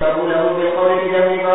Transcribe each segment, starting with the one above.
قبوله بقول جميع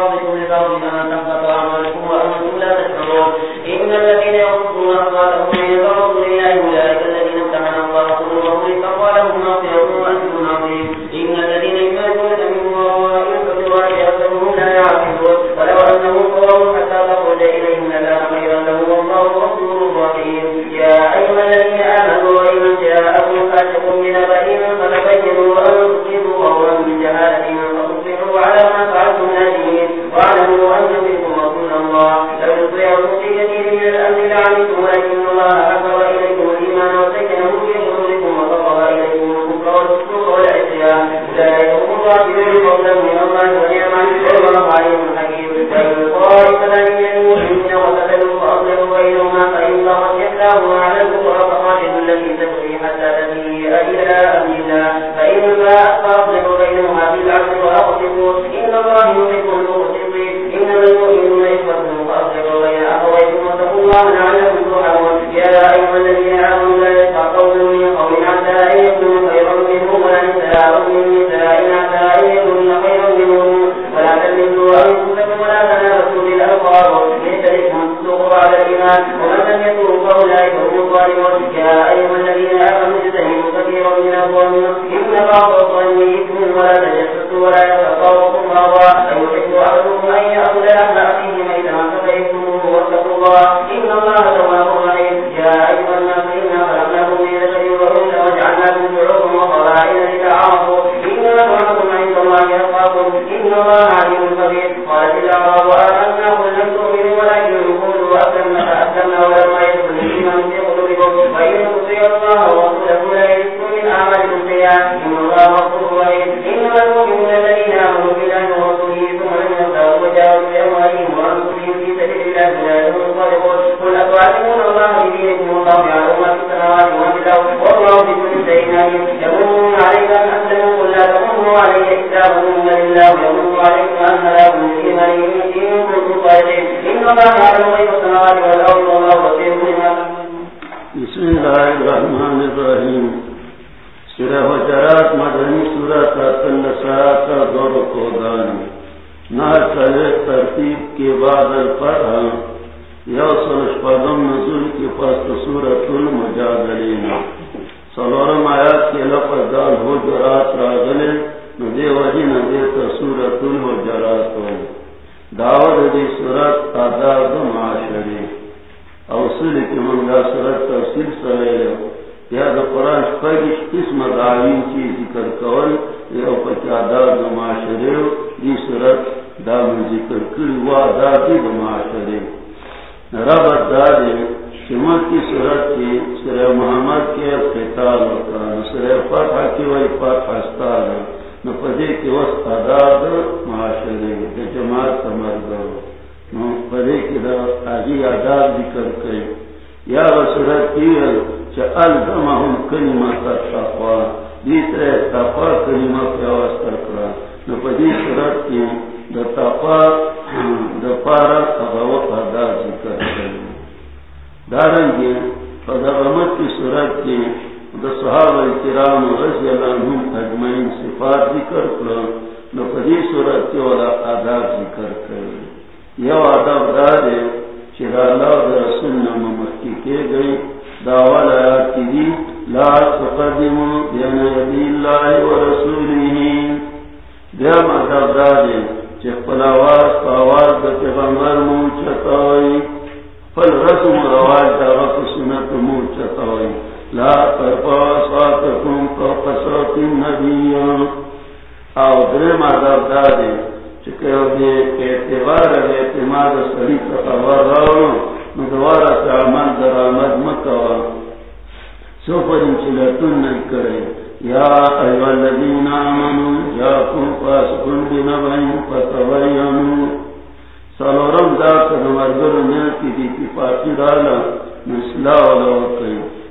اصول منگا سورت تفصیل سر او درم عذاب دا دے چکے او دے اعتبار دے اعتماد سری تطور راو مدوارا تا در آمد مکوا سو پر انچلتن نل کرے یا ایوہ الذین آمنو جاکم فاسقن بنبعین فتبینو. سالورم دا کنمرگر نیتی دی پاکی دالا مسلا والا وقیم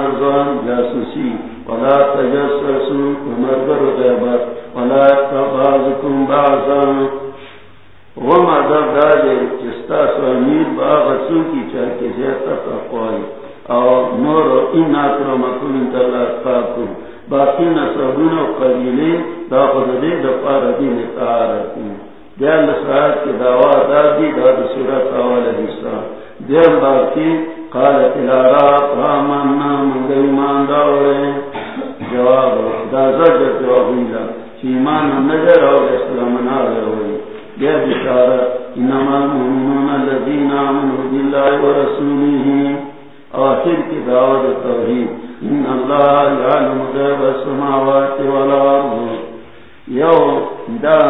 ارزان جاسوسی. ولا تجسسو ومرگر غیبت ولا تبازکم بعضان وما چستا سوامیر باغسو کی چاکی زیتا نور ان اکرمکم باقی نصبون و دا خود دے دا دین تارکم دیان لسرات کی دعوی دادی دا دا سورت اول حصہ دیان باقی قالت الارا رامانا من ایمان داوئے جواب، دا زجر جواب اللہ چی ایمان نجر اور اسلام ناوئے ہوئی. دیا بشارت، انما المؤمنون الذین آمنوا باللہ ورسوله آخر کی دعوت توحید، ان اللہ یعلم غیب السماوات والارض. یو، دا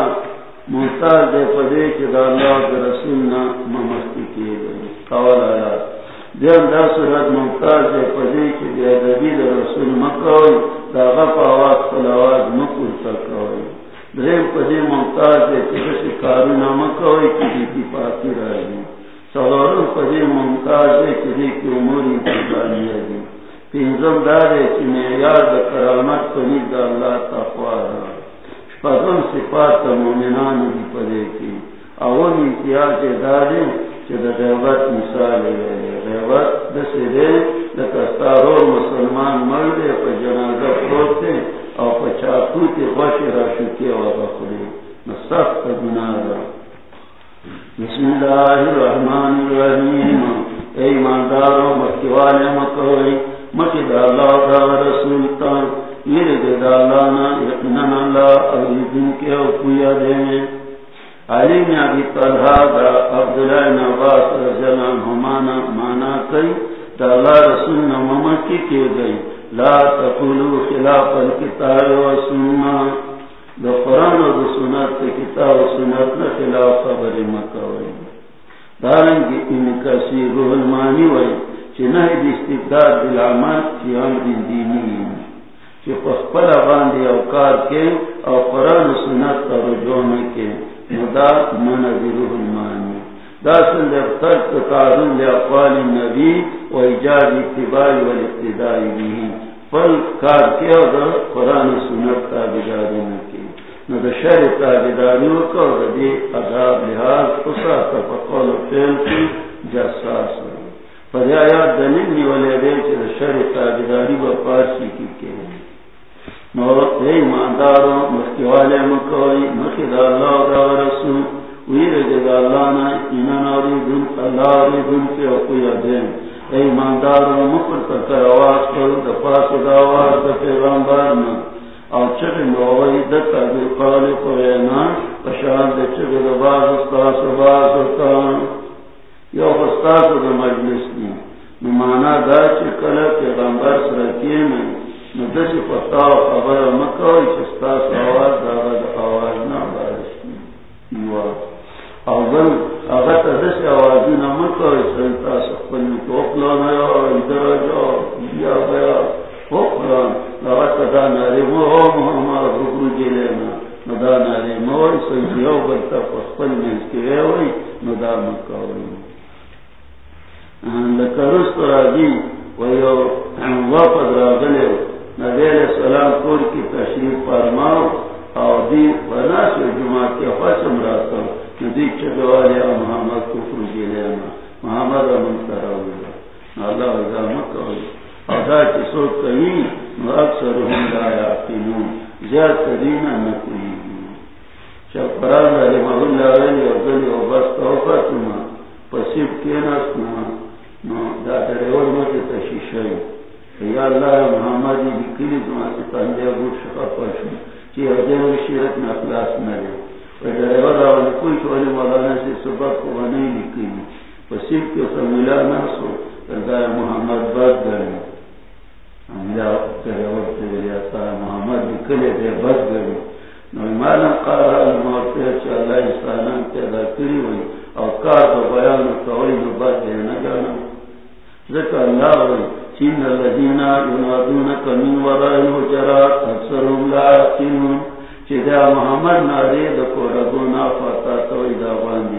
محتاج دے پدے کہ دا اللہ کے رسولنا ممستی کیے گئے قول آیات دیم دا صورت محتاج دے پدے کہ بے ادبی دا رسول مکوئی. دا غف آواز فلاواز مکل تکوئی دریم پدے محتاج دے کہ کارونا مکوئی کی دیتی پاکی رہی. سواروں پدے محتاج دے کہ دیتی اموری تبانی ہے پینزم دارے چی معیار دا کرامت کنید دا اللہ تقوی رہا. پدم صفات مومنان دی پدے کی. اول امتیاز دارے چی دا غیبت مثال ہے. غیبت دا سرے دا کستارو مسلمان مردے پا جنازہ پروتے او پا چاکو تی غش راشوکی و بخوری نصف تا گناہ دا. بسم اللہ الرحمن الرحیم. ایماندارو مکیوالے مکوئی، مکی دا اللہ دا رسول تان. میرے دے دالانا یقنان اللہ اگلی دن کے اوپویا دے علی میں ابھی طلحہ دا عبداللہ نباس رجلان ہمانا مانا کئی دا اللہ رسول نمم کی کے گئی، لا تقولو خلاف الکتاب و سننا دا قرآن و دا سنت کتاب و سنت نا خلاف خبر مکہ مکوئی دارنگی ان کسی روح المانی وئی چنہ دی استقدار دلعمات کی عمر دینی۔ کہ پخپل باندی اوکار کے او قرآن سنت کا رجوع کے مدا من منظر المانی. داسن لفتر تقارن لأقوال النبی و ایجاد اتباع و الاقتدائی بھی فل کار کے او دا قرآن سنت کا بجارن کے نہ دا شر کا بداریوں کا اور دی عذاب لحاظ خسا اسا تفقل فیل کی جساس پر آیات دلیل نیولے دے چھ دا شر کا بداری و پارسی کی کے ایمانداروں مسکی والے مکوئی مکی اللہ دا رسول. ویر جدا اللہ نا دن اللہ دن کے اقوی دین. ایمانداروں مکر تکر آواز دا آواز دا پیغمبر نا او دتا قال قوینا پشان دا باز استاس و باز استان یو استاس دا مجلس نی نمانا دا پیغمبر میں پتاو خبر مکوی چستاس آواز داغد آواز نا بارشتی یوا اوزن اغت دس آوازی نا مکوی جا بیا بیا توپلان اغت دا ناری مو محمد بکرو جلینا ندا ناری موی سنجیو بلتا پخپل منسکی ویوی ندا مکوی لکرست راجی ویو وفد راجلیو نبی علیہ السلام کور کی تشریف فرماؤ اور دی بنا سے جمعہ کے فسم راتا ندی چدوالیا محمد کفر جیلینا محمد امن کراؤ اللہ عزامت ہوئی ادا کی سوچ کہیں نو اکثر ہم لا یعقلون زیاد تدینا نکوئی شب قرآن علی محل علی اور دلی و بس توفتنا پسیب کیناسنا نو دا دریور مجھے تشیشائی یا اللہ محمد لکلی زمان سے تندے بوٹ شفا پاشن چی حدیم شیرت میں اخلاص نرے و ڈرائیور راولی کوئی شوالی مولانا سے سبب کو بنائی لکلی پسیب کے محمد بد گرے ہمیا ڈرائیور سے لیا سارا محمد لکلی دے بد گرے نو ایمانا قارا الموتی چی انسانان پیدا کری ہوئی او کار با بیان کوئی نو بد دے نگانا ذکر اللہ ہوئی چین الذین ینادونک من وراء الحجرات اکثرهم لا یقینون. چیدہ محمد نارے دکو ربو نافاتا توی دا باندی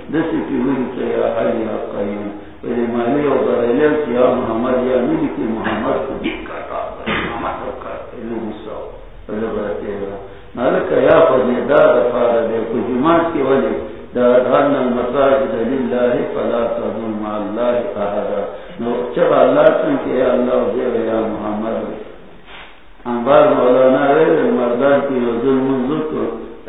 دسی کی ہوئی چی یا حلی قیم پہلے مالی و برائلے چی یا محمد یا ملی کی محمد کو دکھتا محمد کو کرتے لو مساو پہلے براتے گا نالکا یا فضیدہ دفارہ دے کو جماعت کی ولی دادان المساجد للہ فلا تظلم مع اللہ احدا۔ نو چب اللہ چنکے اللہ دے یا محمد۔ انبار مولانا رہے مردان کی وزن منظر کو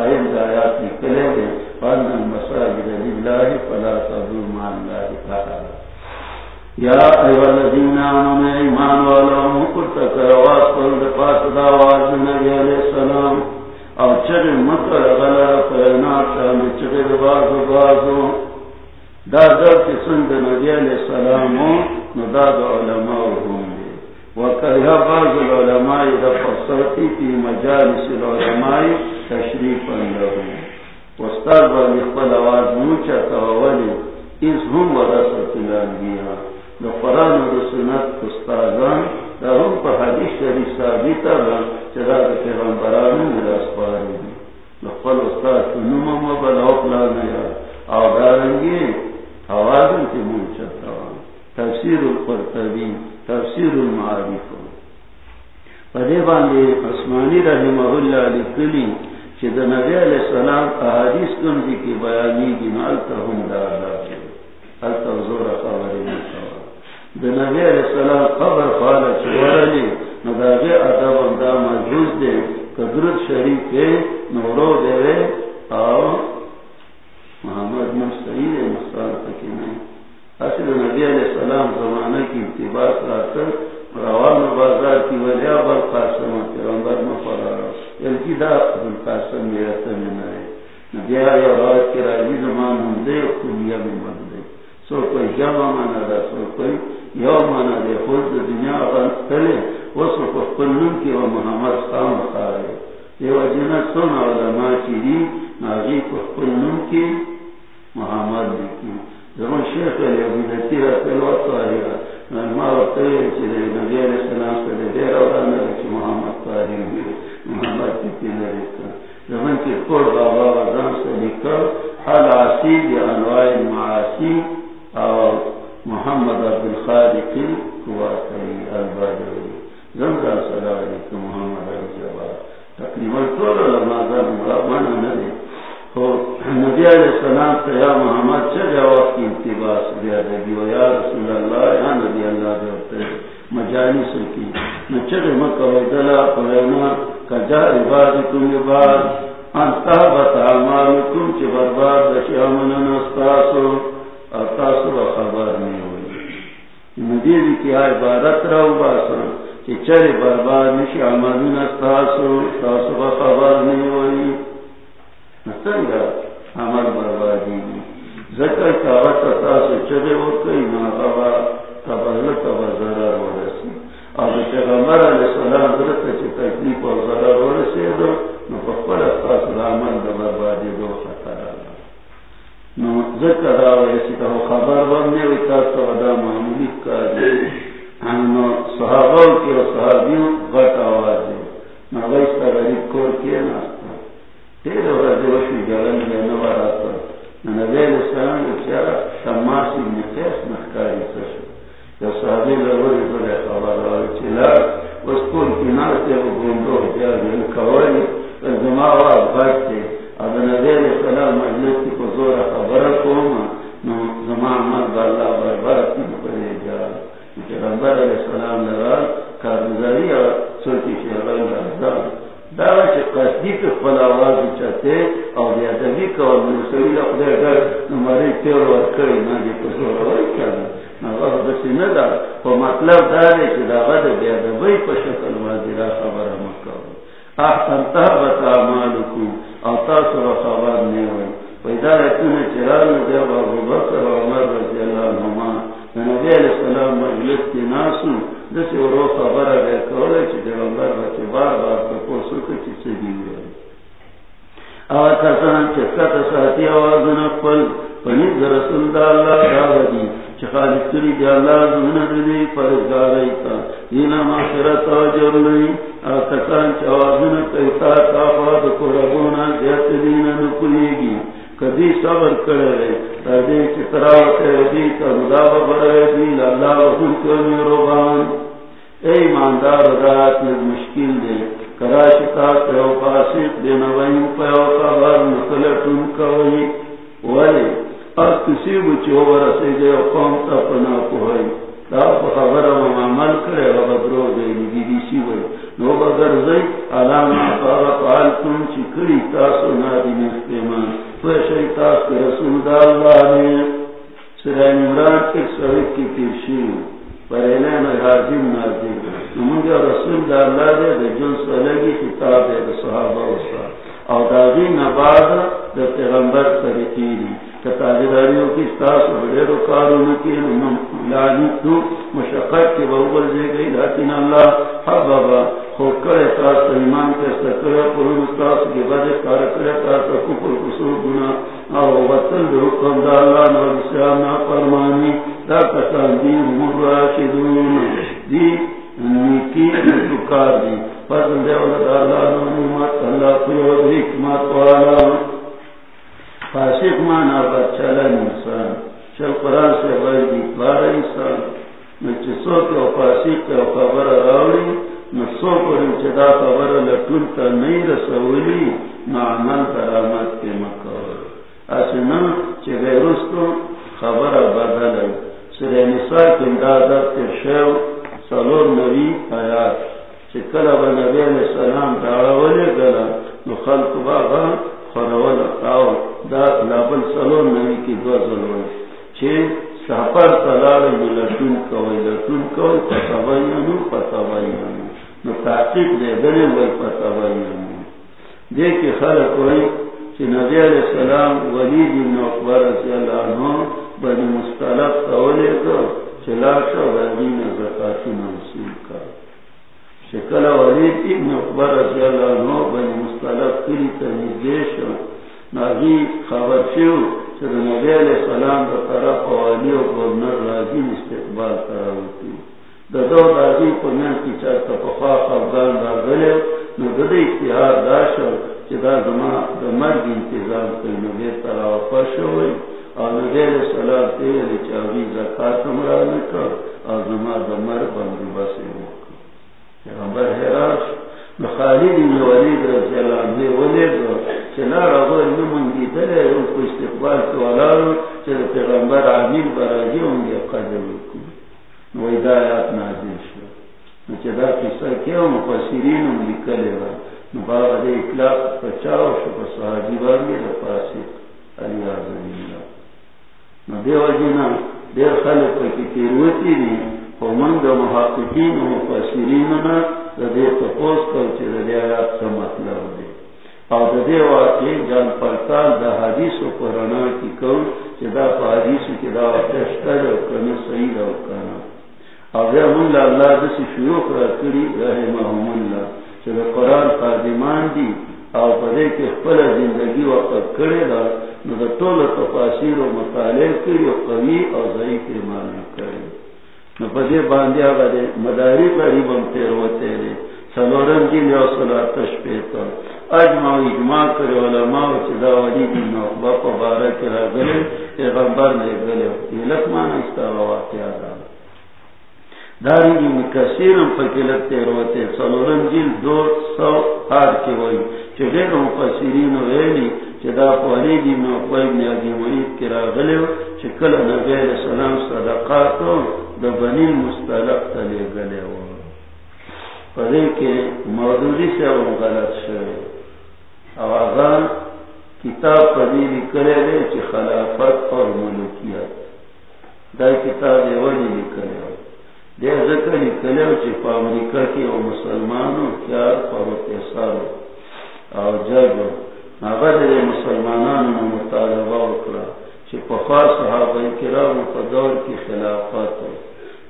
پایم آیات لله فلا تدعوا مع الله احد یا ایوہ الذین آمن ایمان والا مکرتا کرواز پر دفاس داواز نبی علیہ السلام. او چر مکر غلا پرنات شامی چر بازو بازو دا کی سند نبی علیہ السلامو نداد علماء ہوں گے وکرہ بعض العلماء دا فصلتی کی مجالس العلماء تشریفا لہو وستاد با مخبل آواز موچا تاولی از ہم ورسط الانبیاء دا قرآن و سنت استادان، دا هم پا حدیث شریف ثابتا با چرا دا پیغمبرانو مراس پاری دی دا قل استاد کنوم و بلا اقلا نیا او دارنگی آوازن تی موچا تاوان تفسیر القرطبی، تفسیر المعارف. پدے باندے عثمانی رحمہ اللہ لکلی کہ دا نبی علیہ السلام احادیث کن دی کی بیانی گی نالتا ہم دادا حالتا زور خبری نکوا دا نبی علیہ السلام قبر خوالا چوارلی نداغی عدب اندہ مجوز دے قدرت شریف کے نورو دے رے آو محمد مستعید مستان تکی نہیں اصل نبی علیہ السلام زمانہ کی اتباع راتر روان بازار کی وجہ بل قاسم پیغمبر مفرار یلکی دا بل قاسم میرا تمنا ہے نبی علیہ روایت کی راجی زمان ہم دے کلیا میں من دے سو کوئی جمع مانا دا سو کوئی یو مانا دے خود دنیا غن تلے وہ سو کو قلن کی و محمد خام خارے یہ وجنہ سن علماء کی دی ناغی کو قلن کی محمد کی زمان شیخ علیہ ابن نتیرہ تلوات آئیگا ما وقتوی چیزے نبی علیہ السلام سے دے دیر اورانا رکھے محمد طاہر ہوئے۔ محمد کی کتی نرکا زمان کی کور بابا وزان سے لکھا، حل حال عصید انواع معاسی اور محمد عبد الخالقی قواتی البادوی زمزان صلی اللہ محمد علیہ السلام. تقریباً طول علماء ذا مرابانا ندے نبی علیہ السلام تو یا محمد چل جواب کی انتباس دیا دے و یا رسول اللہ، یا نبی اللہ دے مجانی سکی نچر مکہ و دلا پرینا کجا عباد کم عباد انتا بتا مالکم چی برباد دشی امن نستاسو اتاسو و خبر نہیں ہوئی نبی بھی کیا عبادت رہو باسا کہ چر برباد نشی امن استاسو استاسو با خبر نہیں ہوئی۔ نسنگا عمل بربادی جی۔ ذکر کا وقت تاسو چلے ہو کئی ناقبا تبہل تبہ ضرر ہو رسی اب پیغمبر علیہ السلام حضرت چی تکلیف اور ضرر ہو رسی دو نو پکڑ تاسو عمل بربادی دو خطر نو ذکر آو ایسی تو خبر بندے وی تاسو ودا معمولی کا دی نو صحابہ کی اور صحابیوں غٹ آواز ہے نہ ویسا غریب کور کیا ناستا تیرے ورد وشی جلن گیا نوارا تا نبی علیہ السلام کیا شماس ابن قیس مخکاری تشو یا صحابی لوری بلے خبر آئی چلا اس کور کی ناستے وہ گوندو جا گیا کوئی زما آواز غٹ تے اب نبی علیہ السلام مجلس کی کو زورا خبر کوما نو زما عمد باللہ بربارت کی پڑے جا پیغمبر علیہ السلام لرا کارگزاری اور سوچی شیران رازا دارا چه قصدی که خپل آواز چاہتے او بیادبی که و منسوی لقده گر نماری تیر ورکری نا دی پسور روی کرده نواز بسی ندا و مطلب داره چه دا غد بیادبی پا شکل وازی را خبر مکاو احسن تحبت اعمالکو او تاسو را خبر نیوی پیدا رتون چرال نجاب ابو بکر و عمر رضی اللہ عنہ نبی علیہ السلام مجلس کی ناسو دسی ورو خبر اگر کولے چی دیوانبر بچی بار بار پر سکر چی سدی ہوئے آوات کسان چی سکت ساتی آوازن اقبل پنید رسول دا اللہ داودی چی خالد کری دی اللہ زمن دی پرزگاری تا دینا معاشرت آجر لئی آوات کسان چی آوازن کئیتا تافاد کربونا دینا نکلیگی. کدی صبر کرے رہے دی چتراوت دی کدا برے دی اللہ وحن کو میروبان اے ایماندار رات میں مشکل برسے قوم تا پنا دا خبر و عمل کرے و بدرو دے دی دی سی نو بگر زئی قال تم کے رسول اللہ نے. عمران کی پیشی پہلے میں مجھے رسول اللہ دے سلگی کتاب ہے صحابہ اور داغی نباد دے پیغمبر طریقی تاجداریوں کی ساس بڑے رکاروں کی لانی تو مشقت کے بہبر دے گئی لیکن اللہ ہر بابا خود کرے تاس ایمان کے سکرے پر مستاس کے بڑے کار کرے تاس کفر قصور گنا اور وطن دے حکم دا اللہ نور اسلام نا فرمانی دا کسان دی مراشدون دی نیکی نتکار دی فضل دے ولد اللہ نعمت اللہ پیو حکمت والا فاسق مانا بچلن انسان. چل قرآن سے غیبی بارا انسان. نچے سو کے فاسق کے خبر راوڑی نسو پر انچدا خبر لٹن تا نہیں رسولی نا عمل درامت کے مکور اسنا چے غیرستو خبر بدل سر نساء کے اندازت کے شیو سلور نبی آیات. چکل ابا نبی علیہ السلام دارا ولی گلا، نو خلق باغا خرول او دا لابل سلون نوی کی دو ظلوی چه سحپر تلال لٹون کوئی لٹون کوئی پتابائیانو پتابائیانو نو تحقیق دے، دنے وی پتابائیانو دیکھ خلق ہوئی چه نبی علیہ السلام ولید ابن اقبر رضی اللہ عنہ بنی مستلق تولے کو چلاشا ویدین زکاتی منصول کا شکل ولید ابن اقبر رضی اللہ عنہ بنی مستلق کلی تنیزیش ناغی خبر شیو چر نبی علیہ السلام دا طرف والی و گورنر راجی استقبال کراوتی دا دو داغی پنیان کی چارتا پخواق افغان دا گلے نو دا دا اتحاد دا شو چی دا زمان دا مرگ انتظام کئی نبی طرف پشوئی اور نبی علیہ السلام تیلی چاوی زکاة مرانکا اور زمان دا مرگ بندی بسی ہوکا پیغمبر حراش خالد بن ولید رضی اللہ عنہ ولید چلا رغو نمون دی دلے ان کو استقبال تو علارو چلا پیغمبر عامل براجی ہوں گے قدر کو نو ہدایات نازل شو نو چلا قصہ کیا مفسرین ہم لکلے را نو بابا دے اطلاق پچاو شو پس صحابی بارگی دا پاسی. علی آزم اللہ نو دے وجینا دیر خلق کی تیروتی دی ومن دا محققین و مفسرین نا دے تپوس کر چی دے آیات کا مطلب دے او دا دے واقعی جان پرتال دا حدیث و قرآن کی کون چی دا پا حدیث کی دا وقتشتر و کنا سعید و کنا او دے من اللہ دسی شیوخ را کری رحمهم اللہ چی دا قرآن خادمان دی او پا دے که خپل زندگی وقت کرے دا نو دا طول تفاصیل و مطالعه کری و قوی او ضعیف ایمان کرے پدے باندیا بڑے مداری بڑی بمتے ہوتے رہے سلورم جی لیا سلا تش پیتا اجماع اجماع کرے علماء چدا ولی دی نوبا پا بارا کرا گلے، پیغمبر نے گلے یہ لکمان اس استا واقعہ دا داری جی مکسیرم فکلتے روتے سلورم جی دو سو ہار کے وئی۔ چگے رو پسیرین ویلی چدا پولی دی نوبا ابن ابی مرید کرا گلے چکل نبی علیہ السلام صدقاتو دبنی مستلق تلے گلے وہ پدے کے مودودی سے وہ غلط شوے آغان کتاب پدی لکھلے دے چی خلافت اور ملوکیت دا کتاب دے ولی لکھلے ہو. دے ذکر لکھلے ہو چی پا امریکہ کی او مسلمانوں کیا پاوت احسارو او جب آغا دے مسلمانانو مطالبہ اکرا چی پخوا صحابہ کرام پدور کی خلافت ہو.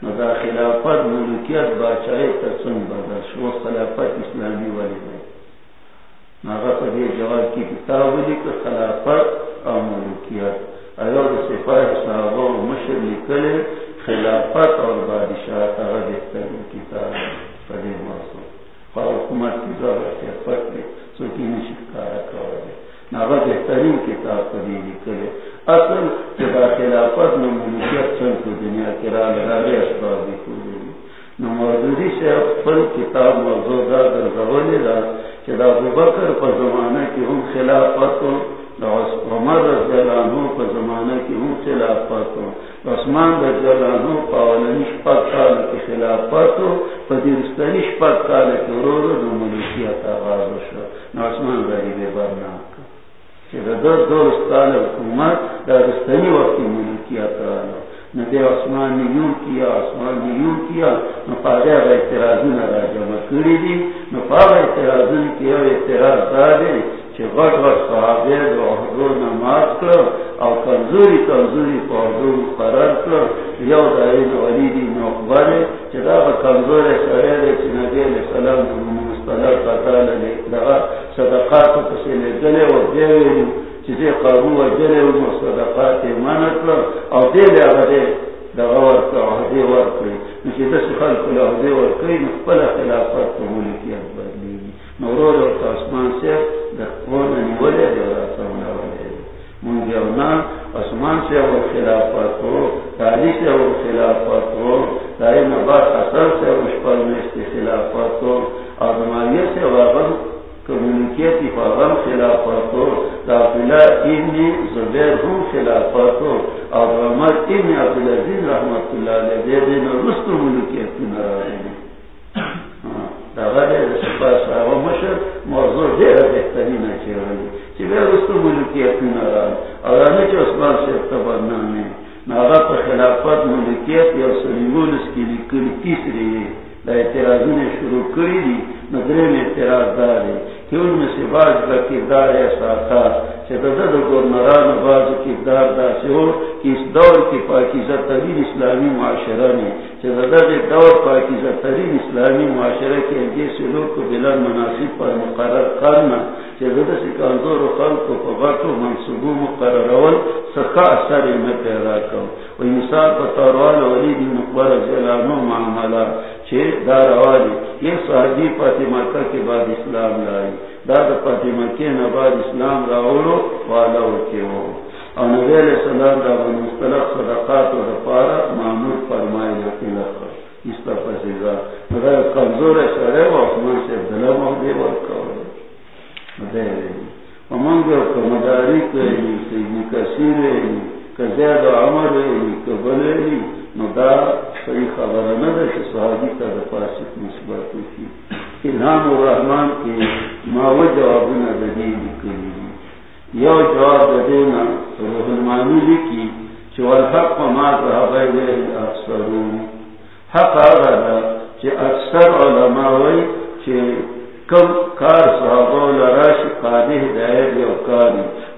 ندا خلافت ملکیت باچائے ترسن بدش وہ خلافت اسلامی والی ہے ناغا پدی جواب کی کتاب لکھ خلافت اور ملکیت صحابہ و مشر لکلے خلافت اور بادشاہ تغا کتاب حکومت کی ضرورت ہے سوکی ناغا بہترین کتاب پدی لکلے اصل جدا خلافت نو ملکیت کو دنیا کے را لگا گئے اسباب کو سے کتاب موضوع دا دا جدا ابو بکر پر زمانہ کی ہم خلافت ہو عمر رضی اللہ عنہ پر زمانہ کی ہم خلافت ہو عثمان رضی اللہ عنہ پاولنی شپک کال کی خلافت ہو پدیرستانی شپک کال کی رو رو ملکیت آغاز ہو شو نو عثمان غریب برناک چدا دو دو رستان حکومت دارستانی وقتی ملکیت رانا نہ دے آسمان نے یوں کیا، آسمان نے یوں کیا، نہ پاگے اگر نہ را جمع دی، نہ پاگ اعتراضی کیا، اعتراض دارے چھے غٹ غٹ صحابے دو حضور نماز کر او کمزوری کمزوری پا حضور قرار کر یو دائین ولیدی نوکبارے چھے دا کمزور سرے دے چھے نبی علیہ السلام دو مستلق قتال لے لگا صدقات کسی لے گلے و دیوے چیزے قابو و جلے و صدقات مانت لر او دے لے آگے دغا ورکا و حدی ورکلی نچی دس خلق لے حدی ورکلی نخپل خلافت تو ملکیت بدلی نورور و تاسمان سے دخون نیولے دے و راسمنا والے منگی اسمان سے و خلافت ہو تاریخ سے و خلافت ہو دائی نبات اثر سے و شپل میں خلافت ہو آدمائیے سے و غم کمیونکیتی فاغم خلافاتو داخلہ ابن زبیر ہم خلافاتو اور عمر ابن عبدالعزیز رحمت اللہ علیہ دے دین رست ملکیتی نرازی داغلے رسپا صاحب مشر، موضوع دیر بہترین اچھے والی چی بے رست ملکیتی نراز اور ہمیں چی عثمان سے اعتبارنا میں ناغا پر خلافت ملکیت یا سلیمون اس کی لکلی تیسری. ہے دا اعتراضی نے شروع کری دی نظرے میں اعتراض دارے کہ ان میں سے باز کا کردار ایسا تھا کہ دد گورنران باز کردار دا سے ہو کہ اس دور کی پاکیزہ ترین اسلامی معاشرہ میں کہ دد دور پاکیزہ ترین اسلامی معاشرہ کے جیسے لوگ کو بلا مناسب پر مقرر کرنا، کہ دد سے کمزور و خلق کو پباتو منصوبوں مقرر اول سخا اثر میں پیدا کرو۔ وہ مثال بطور ولی بن مقبر رضی اللہ عنہ معاملہ چھ دار والی یہ صحابی فاطمہ کے بعد اسلام لائی۔ داد فاطمہ کے نباد اسلام راولو، والا کے ہو اور نبی علیہ السلام دا مستلق صدقات و دفارہ معمول فرمائے لکی لکھا اس کا پسیزا مگر کمزور شرے و احمان سے دلہ مہدے ورکا دے امنگ کو مداری کری سیدی کثیر کہ عمر کہ نو دا صحیح خبر نہ کہ صحابی نسبت کی الہام الرحمن کی ماو جواب نہ دے لکلی یو جواب دینا روح المانی لکی چو الحق ما ذهب الیه اکثرون حق آغا چه اکثر علماء وی چه کم کار صحابہ لراش قادح دائر یو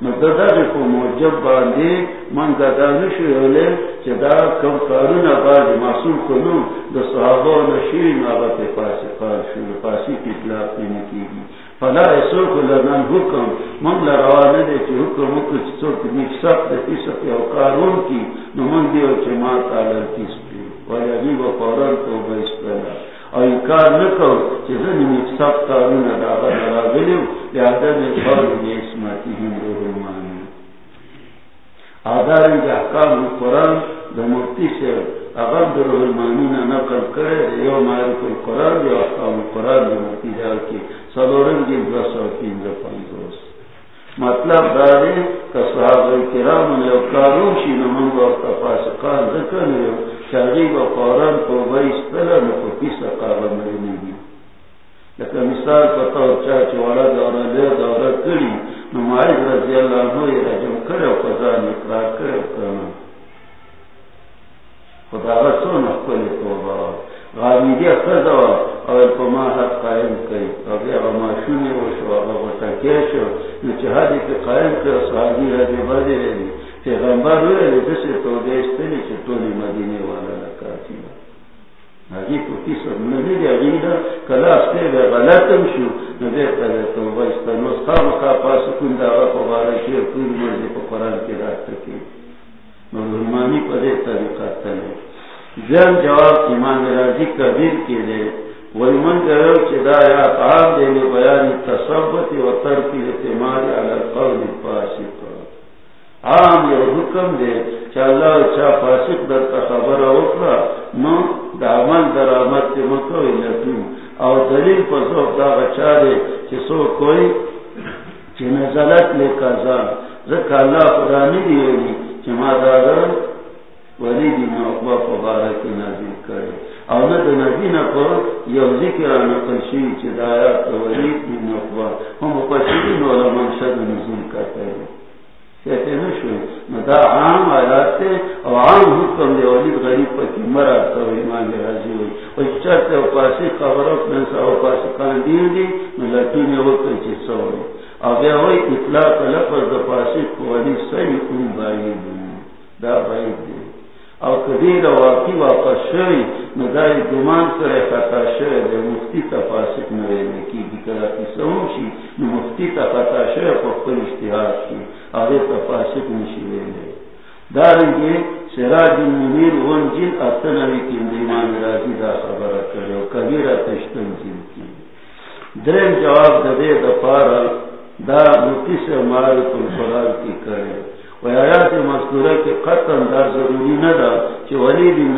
موجب باندے من کم کارون کنو دا صحابہ و آبا پاسی پاسی کی اطلاع پینے گی فلا ایسو حکم من چی حکم چی نیک او کارون کی؟ دیو چی پی و فوران او انکار نکو چی زنی نیک سب کارون دا آبا درا گلیو لہذا میں فارو دی اسماتی ہم روح المانی آدار انجا احکام قرآن دا مرتی سے اگر در روح المانی نقل کرے، یو معرف القرآن یو احکام قرآن دا مرتی جا کی سلورن جی دو سو پینز پانزوس مطلب دارے کہ صحابہ کرام نے کارون شی نمنگ و تفاسقان ذکر نیو شاگیب و قرآن کو بیس تلا نکو پیس قابل مرنی دی لیکن مثال پتا اور چاہ چوارا دورا لیا دورا کری نمائز رضی اللہ عنہ یہ رجم کرے و قضان اقرار کرے و کرنا خدا رسول اخولی توبا غامیدی اخذا اور پما حد قائم کری اگر اگر معشونی و شو اگر غطا کیشو نچہ حدی که قائم کر صحابی رضی بازی رضی پیغمبر ہوئے جسے تو دیستنی چھ تولی مدینے والا لکاتی حاجی کو کس نبی دی اجیدا کلا استے بے غلطم شو. نبی کلا تو واسطہ نو خام کا پاس کون دا کو بارے کی پوری مجھے کو قران کے راست کی نو مانی پدے طریقہ تلے جن جواب ایمان راضی کبیر کے لے وہی من کرو چدا یا قام دے لے بیان تصبت و ترکی اعتماد علی القول الفاسق عام یہ حکم دے چالا چا فاسق در خبر اوکرا نو دامن در آمد کے مکو لکن او دلیل پر سوک دا غچا دے چی سو کوئی چی نزلت لے کازا ذکر اللہ قرآنی دیولی چی ما دادا ولی دی نوکبا فبارکی نازل کرے۔ او نا دا نبی نکو یو ذکر آنا قشی چی دایا ولی دی نوکبا ہم قشی نولا منشد نزول کرتے ہیں۔ کہتے ہیں شو مدا عام آیات سے اور عام حکم دے ولی غریب پر کی مرا تو ایمان دے راضی ہوئی. اور چرتے او پاسی خبر اپنے او پاسی کان دی ملٹی میں وہ کوئی چیز سو ہوئی ہوئی، اطلاق لفظ دا پاسی کو سی ام by the. The by the. او کدیر واقعی واپس شوی ندائی گمان کرے خطا شوی دے، مفتی تا فاسق نوے لکی دی کلا کی سہم شی مفتی تا خطا شوی پکل اشتحاد کی آگے تا فاسق دارنگی سراج ون جن اتنوی راضی دا خبر تشتن جن کی. جواب دے دا پارا دا سے کی کرے. و آیات مذکورہ کے دا ضروری ندا چی ولی بن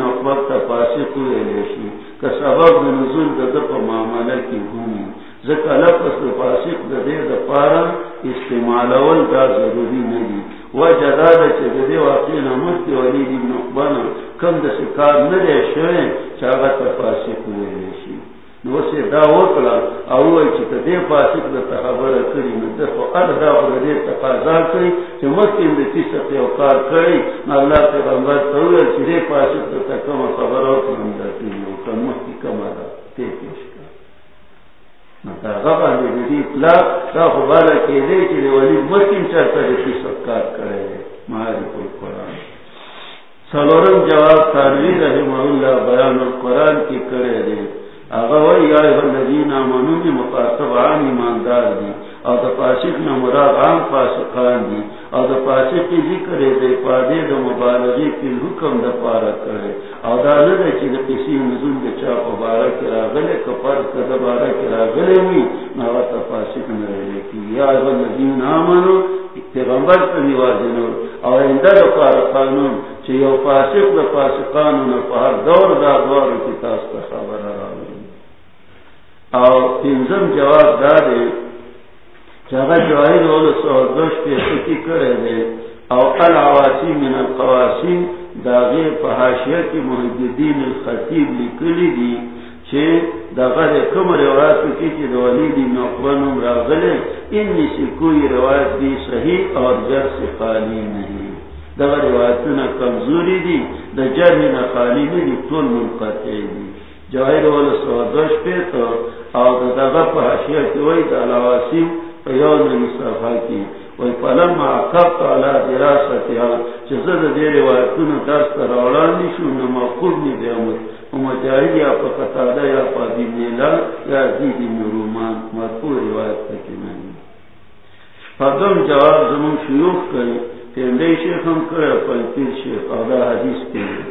سبب نزول دا دا پا معاملہ کی ہونی ذکر لپس دا پاسق دا دے دا پارا استعمال اول دا ضروری ندی و جدا دا چی دا دے واقعی نمت کی ولی بن نقبانا کم دا سکار ندے شوئے چاگا تا پاسق ہوئے لیشی نو سے دا وکلا او وای چې ته دې پاسک د خبره کړی نو د خو ار دا ور دې تقاضا کړی چې مکه دې تیسه ته او کار کړی، نو الله پیغمبر ته ویل چې دې پاسک ته کوم خبره او کوم د دې کوم کی کومه ده ته پیش کړ نو دا غوا دې اطلاع دا خبالا کی دے دې ولی مکه چاہتا دې تیسه سکار کرے مہاری کوئی قرآن. سلورم جواب تانوی رحمہ اللہ بیان القرآن کی کرے دے اغوی یا الذین آمنو میں مقاطب عام ایماندار دی او دا پاسق نا عام پاسقان دی او دا پاسق کی ذکر دے پادے دا مبالغی کی حکم دا پارا کرے او دا ندے چی دا کسی نزول دا چاپ مبارک را غلے کپر کدا بارک را غلے ہوئی ناوا تا پاسق نرے کی یا الذین آمنو، پیغمبر پر نیوازنو او اندر پارا قانون چی یو پاسق دا پاسقانو نا پار دور دا دوار کی تاستا خبر راوی او تینزم جواب دادے چاگا جواہد اول کرے دے او العواسی من القواسی داغی پہاشیہ کی محجدین الخطیب لکلی دی چھے داغا دے کم روایت کی دوالی دی راغلے انی سے کوئی روایت دی صحیح اور جر سے خالی نہیں داغا روایتنا کمزوری دی دا خالی نہیں طول منقطع دی. جواہر والا سوردوش پی تو او دا دغا کی وی دا علاواسی پا کی وی پلم عقب علا دراستیا چزد دی روایتون درست راولانی شو نما نی بیامد و یا پا قطادا یا پا دیمیلا یا زید نرومان. مرفوع روایت تکنانی فدم جواب زمان شیوخ کری پینده شیخ هم کری پنپیر شیخ آدھا حدیث کری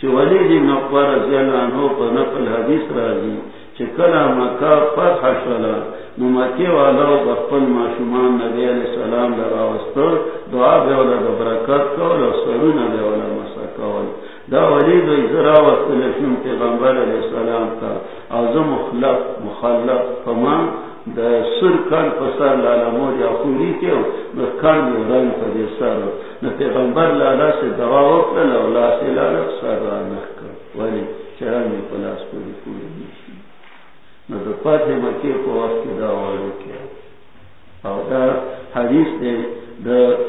چه ولی دی نقبار زیال پا نقل حدیث رازی چه کلا مکا فتح شلا نمکی والا و بخپل معشومان نبی علیہ السلام در آوستر دعا بیولا دا برکت کول و سرون بیولا مسا کول. دا ولی دا ازر آوستر پیغمبر علیہ السلام تا آزم مخلق مخلق فما دا سر کن پسر لالا مود یا کیو نا کن یو رنگ پا دی سر. نا پیغمبر لالا سے دعا وکل و لا سی لالا سر را نخکر ولی پاتې مکه په وخت کې دا وایو کې او دا حدیث دی، د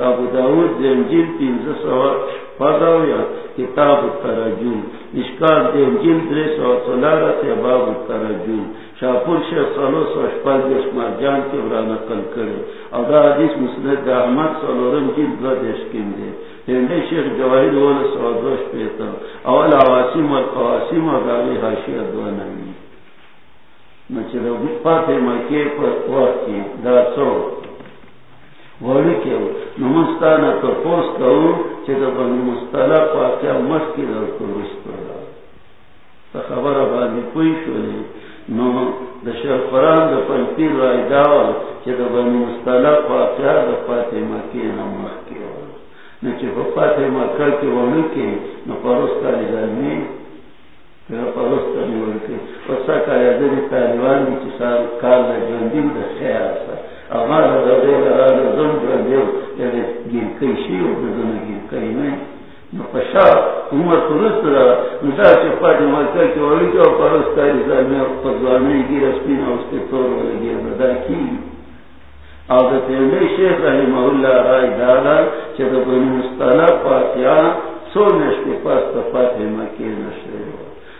ابو داود د انجیل 300 پداو یا کتاب الترجم. اشکال د انجیل 313 ته باب الترجم. شاپور شیخ صلو سو شپال د اسماء جان کې ورا نقل کړي او دا حدیث مسند د احمد صلورم کې د دیش کې دی. هندې شیخ جواهر ول سو دوش پیته اول اواسیم او قواسیم او غالي حاشیه دوه پاتے مکے پر وقت کی دا سو وڑی کے نمستانا تو پوس پاکیا در تا خبر آبادی پوئی شولی نو دا شیخ دا پنپیر داوا پاکیا دا پاتے مکے نمخ کے نو پاتے وڑی کے نو کا طالبان دی چی سال کال دا جندین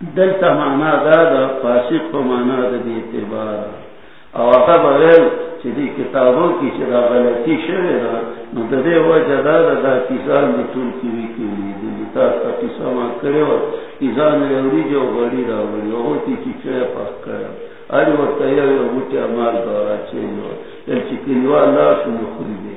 دلتا مانا دا دا، فاسق پا مانا دا دی اعتبار او آقا بغیر چی دی کتابوں کی چی دا غلطی شوی دا، نو دا دے وجہ دا دا دا کسان دی طول کیوی کیوی. دی دی تا تا کسان ما کرے و کسان یوری جو غلی دا غلی او تی چی چوی پاک کرے آری وقتا یو یو بوٹی عمال دورا چی یو یل چی کنیوا اللہ نخوری دی.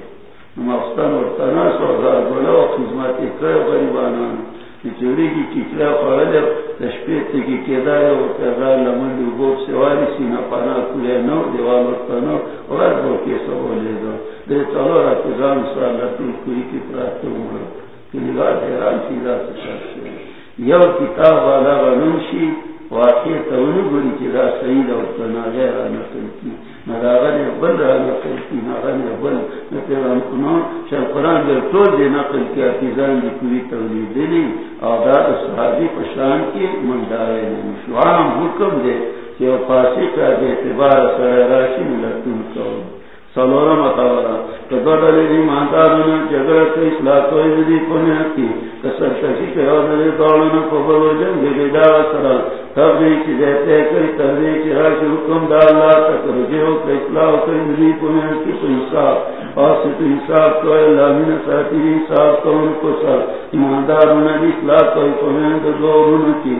نو مقصدان ورطا ناس و غار بلا و خزماتی کرے غریبانان. چوری کی کچرا چیچلا جب تشپیت کی کیدا ہے وہ کرا لمن دو گو سواری سینا پانا، کولے نو، دیوال ورتنو اور دو کے سو لے دو۔ دے چلو رات تو جان سا لتی کوئی کی پرات ہو۔ کہ لگا حیران کی ذات سے یو کتاب والا ونشی واقع تو را سید کی بل را نقل کی بل نتیران قرآن در طول دی نقل کی اتیزان دی کوئی دلی آداد صحابی پشان کی عام حکم پاسی کا دے اعتبار سر راشی ملتون کون۔ مطاورا کدوڑا جگرت اصلاح کوئی دی کسر کسی کے اور کو سرا دیتے حکم دا اللہ تک رجیو اصلاح کوئی دی حساب اللہ حساب کو سر دی اصلاح کوئی دو کی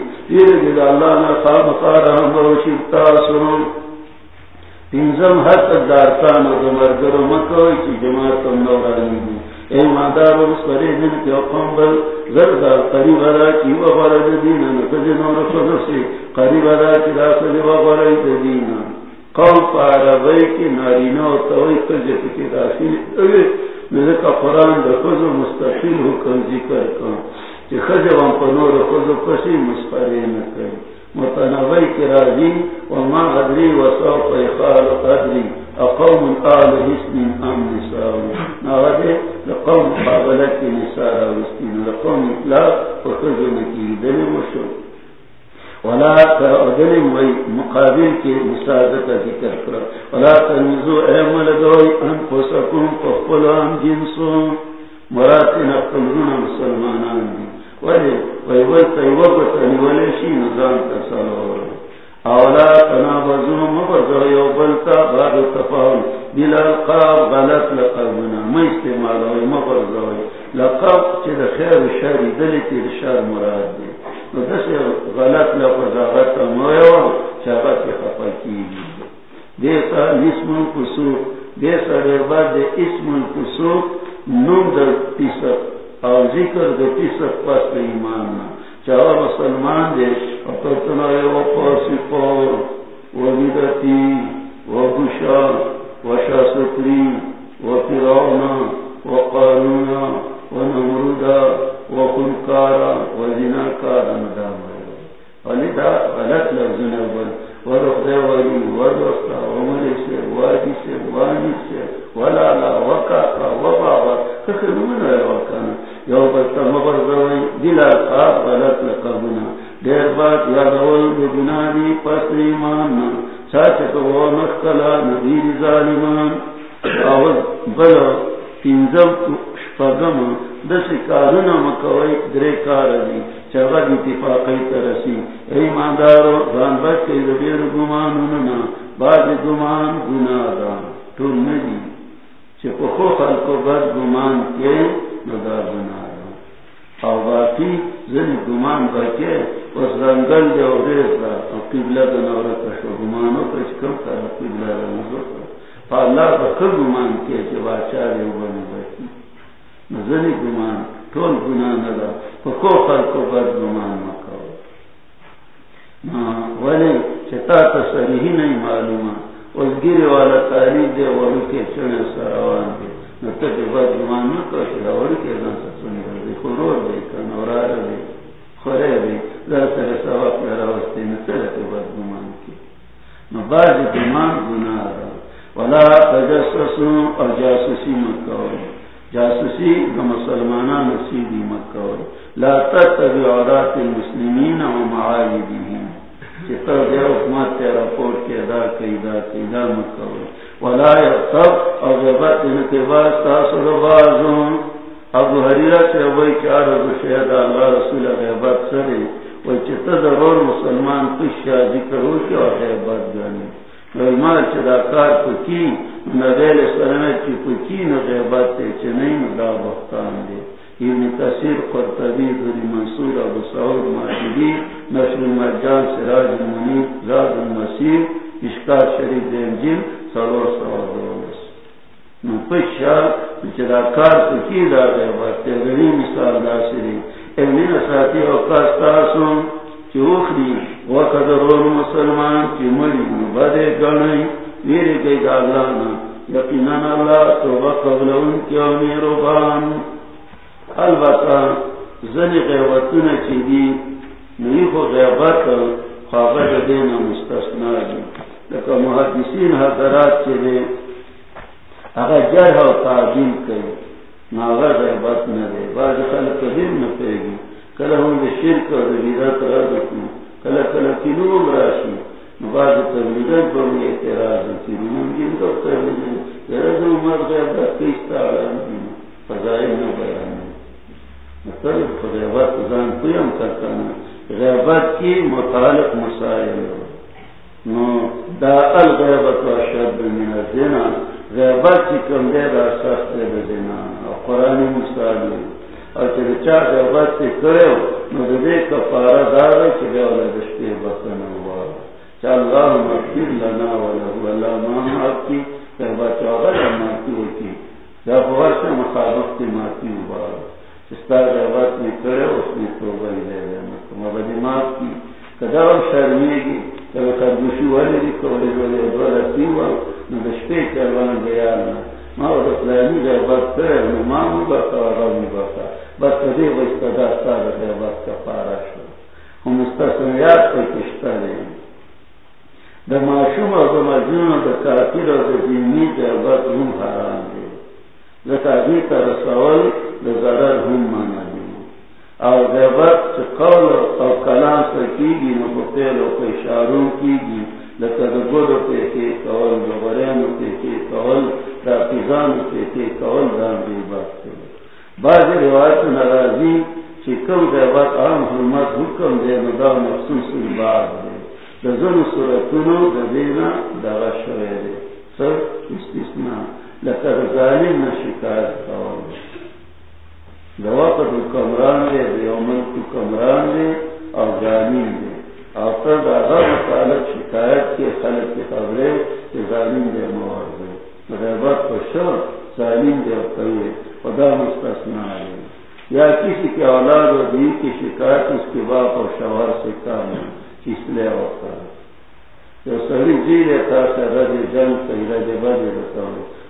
اللہ خواب پینزم حق دارتان و دمرگر و مکوی چی جماعت کم نورانی دی اے مادار و سری دن کی اقام بل زردار قریب ادا کی و غرد دینا نکز نور خدسی قریب ادا کی داخل و غرد دینا. قوم پا کی نارینا و توی کجت کی داخل اوی نزکا قرآن دا خز مستقل حکم ذکر کن. چی خز وان پا نور خز پسی مسپری نکن. متنوی کی راضی وما غدری وصوف اخال قدری. اقوم آل حسن ام نساء. ناغده لقوم قابلت نساء راوستین لقوم اطلاق وخزن کی دل مشو. ولا تردل وی مقابل کی مساعدت ذکر کرا ولا تنزو اعمل دوئی انفسکم فقلان جنسو. مراتن اقلون مسلمانان دی. ولی وی وی تیوبتنی ولی شی نظام تسالور اولا تنابزو مبزو یو بلتا بعد تفاهم بلا قاب غلط لقبنا ما استعمال وی لقب چه ده خیر شری دلی تی شر مراد دی. نو دسی غلط لپزا غتا مویو چاگت خفاکی دیسا اسم القصور دیسا رباد دی اسم القصور نوم در پیسر او ذکر در پیسر پس ایمان نا چاہا مسلمان دے اپتنا و پاسی پاسپور و بدتی و بشا و شاستری و فراؤنا و قانونا و نمرودا و خلکارا و زناکارا مدام ندام ولی دا غلط لفظن بل و رخده ولی، و رختا و ملسے وادی سے وانی سے ولالا وکاکا و بابا. تخلون ہے وکانا یو بستا مبرزوی دلا خواب غلط لقبنا دیر بات یادوی ببنانی پس ایمان ساچک و مخلا ندیر ظالمان آوز بلا تینزم شپگم دسی کارنا مکوی درے کار دی چگا دی اتفاقی ترسی ایمان دارو زان بچ کئی دبیر گمانونا بعد گمان گناہ دا تول ندی چه پخو خلقو بد گمان کے ندا بنا او باقی زنی گمان بکے اس رنگل جو ریزا او قبلہ دا نورتا شو. گمانو کچ کم کرا قبلہ دا نورتا پا اللہ بکر گمان کے چه باچاری او بنی بکی زنی گمان تول گناہ ندا پخو خلقو بد گمان مکو ولی چتا تصریحی نہیں معلومہ اس گیری والا تعلیم دے ورو کے چنے سروان دے بعد گمان نہ کر اور کے نہ سنی دے خورور دے کنورار دے خورے دے ذرا سر ثواب لرا واسطے نہ چلے کے بعد گمان کی نو بعد گمان گناہ دا ولا تجسسوا اور جاسوسی مت کرو جاسوسی کا مسلمانان نصیبی مت کرو لا تتبعوا عورات المسلمین ومعایبهم چتر دے حکمت تیرا پوٹ کے ادا کئی دا کئی دا مکو ولا یغتب او غیبت انتباس تاثر بازون ابو حریرہ سے وہی چار ابو شہد اللہ رسول غیبت سرے. وہی چتر ضرور مسلمان کچھ شادی کرو کے اور غیبت جانے. مال چدا کار پکی نبیل سلمت چی پکی، نو غیبت تے چنئی ندا بختان دے. ابن کثیر، قرطبی ذری منصور، ابو سعود معجبی نشر المرجان، سراج المنیب زاد المسیر، اشکار شریف دین جن سرور سوار دولس نو پشا چرا کار کی دا مثال دا سری. چی اخری. مسلمان چی ملی گئی دا اللہ یقیناً اللہ توبہ قبل ان بان. البتہ زنی غیبتون چی دی. غیبت دینا مستثنا دی. لکا محدثین حضرات چی دی اگر جرح و تعجیل کئی ناغا غیبت ندے بعد خلق دین نپیگی کل ہم دی شرک و دی رد کنو کل کل کنو راشی بعد تبلیغت بمی اعتراض کنو من جن کو تبلیغت رد عمر غیبت کیستا علام دین فضائل نبیان مطلب غیبت زان کویم کرتانا غیبت کی متعلق مسائل ہو نو دا الغیبت و شد من الزنا. غیبت کی کم دے دا سخت دے دینا قرآن مسائل اور چلی چاہ غیبت کی کرے نو دے کفارہ دارے چلی اولا دشتے بطن ہوا. چا اللہ مغفر لنا ولہو اللہ ماں آپ کی، غیبت چاہا دا ماتی ہوتی دا فور سے مخالف کی ماتی ہوا. اس طرح غیبت میں کرے اس نے توبہ لے لینا تم ابدی معاف کی. کدا شرمی گی کبھی خرگوشی والے دی کولی دولا نو ما دفلانی نو ما مو و مو بس ویستا داستا استثنیات کشتا دا معشوم او دا مجنون دا او دا دینی هم حرام رسول دا ضرر هم مانا دے او جربت قول او کلام سا کی گی نو پیل او پیشارون کی گی لکا دا گودو پیکی کول دا غرین پیکی کول دا پیزان پیکی کول، دا دی. بات دے بعض روایت نرازی چی کم جربت عام حرمت حکم دے نو دا مخصوص بات دے دزن سورتونو ددینا دغا شوئے دے سر استثناء. لکر ظالم نشکایت قول دے دواقت کمران دے دے عمل کو کمران دے، او ظالم دے۔ او تر داغا مطالب شکایت کے خلق کی خبرے کہ ظالم دے موار دے۔ غیبت کو شر ظالم دے او خدا مستثناء دے۔ یا کسی کے اولاد و دی کی شکایت اس کے باپ اور شوہر سے کام ہے۔ کس لیے ہوتا ہے جو سبھی جی لیتا سے رج جنگ سے رج بج رہتا ہو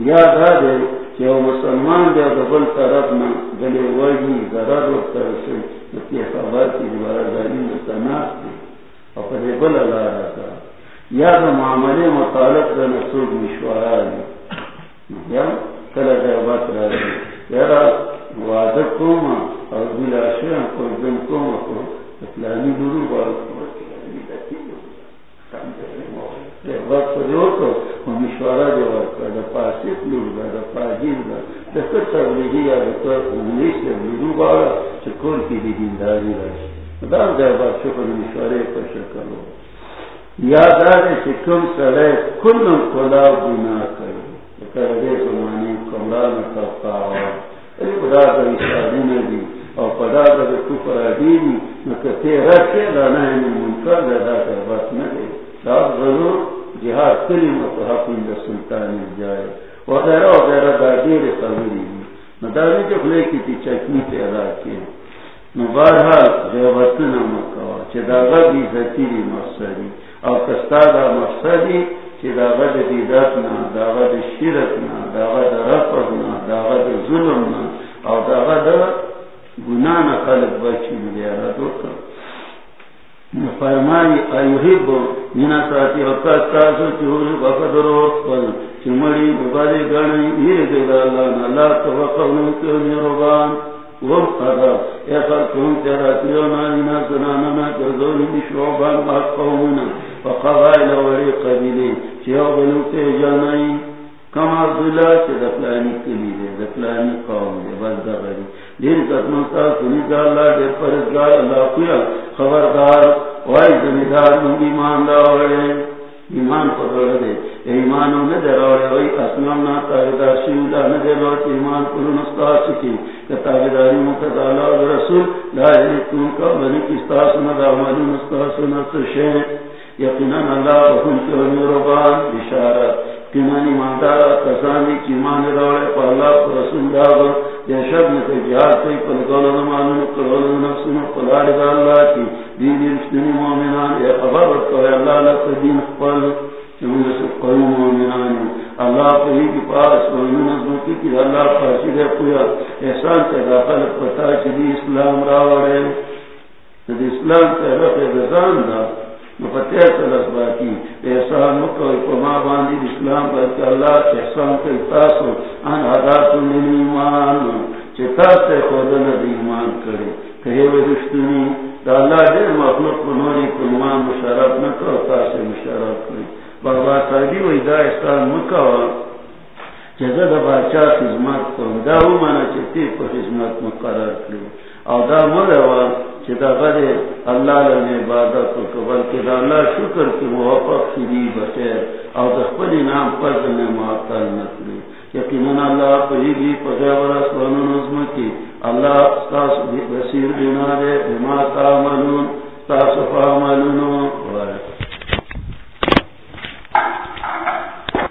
یا دا دے کہ وہ مسلمان دے دبل طرف نہ گلے وجی ضرر و ترسے کہ خبر کی دوبارہ دلی تناس دی. اور پھر بل اللہ رہا یا دا معاملے متعلق دا نسوگ مشورہ دی یا کلا جواب رہا دی یا وعدہ کوما اور بلا شیئا کوئی دن کوما کو اسلامی گرو مشورہ جو پاسک لوگ گرو بارا چکول کی بھی دینداری رہی دار جائے بات شکر مشورے پر شکر یاد آ رہے سکم سڑے کل کلا گنا کرے کرے زمانے کمرا میں کرتا ہوا خدا کا اشارے میں بھی اور پدا در کفر آدینی نکتے رکھے دانا ہے منکر دادا کر بات نہ صاحب ضرور جہاد کلی متحق اندر سلطان جائے۔ وغیرہ وغیرہ دا دیر خبری دی مداری جو خلے کی تی چکنی پہ ادا کیے۔ نبارحال جوابتنا مکوا چه داغا بی زتیری مقصدی او کستا دا مقصدی چه داغا دا بیدتنا داغا دا شیرتنا داغا دا رفضنا داغا دا ظلمنا او داغا دا گناہ نہ خلق بچی ملے ارادو کا فرمائی، ایوہیب مینا ساتی وقت تاسو چہوری وقت روت چمڑی مبادی گرنی، یہ دیگا اللہ نالا توقعون کیو نیروبان وم قضا، اے خلقون تیرا تیونا اینا سناننا کردولی بشعوبان باق وقبائل وری قبیلی چیو بلوکتے جانائی، کم عبداللہ چی دفلانی کلی دے، دفلانی قوم دے، بس دغری دیر قسمتا سنی دا اللہ دے پرزگار اللہ کیا خبردار وائی زمیدار منگی ایمان دا وڑے ایمان پدر دے ایمانو ندر وڑے وائی قسمم نا تاویدار شیولا ندر وڑے ایمان پلو نستا سکی کہ تاویداری مقدالا رسول، لا یلکون کا بنی کستا سنا دا نستا سنا سشین یقینا اللہ بخون کے ونربان بشارت کنانی ماندارا کسانی کی مان روڑے پا اللہ پر رسول داغا جہاد نمانو دا اللہ کی دین رشتنی مومنان یا خبر رکھو ہے اللہ دین چمون مومنان اللہ کی پاس کی اللہ پاسی دے پویا احسان داخل پتا چلی اسلام راوڑے اسلام رفع رزان دا۔ باقی۔ احسان اسلام اللہ احسان کے تاسو ان ایمان۔ چتا سے ایمان کرے۔ کہے وہ رشتنی اللہ دے مخلوق نوری مشارت نہ کرو تاسے مشارت کرے۔ بابا صاحبی و احسان مکوا جزا دا باچا خدمت دا ہو مانا چتی پر خدمت مقرر کرو او دا ملوا چدا اللہ لن عبادت و قبل کہ اللہ شکر کی موافق شدی بخیر او دخبر نام فضل میں معطل نکلی یقینا اللہ پہیگی پغیور اسوان و نظم کی۔ اللہ استاس بسیر بنا دے بما تعملون استاس فاملون وارد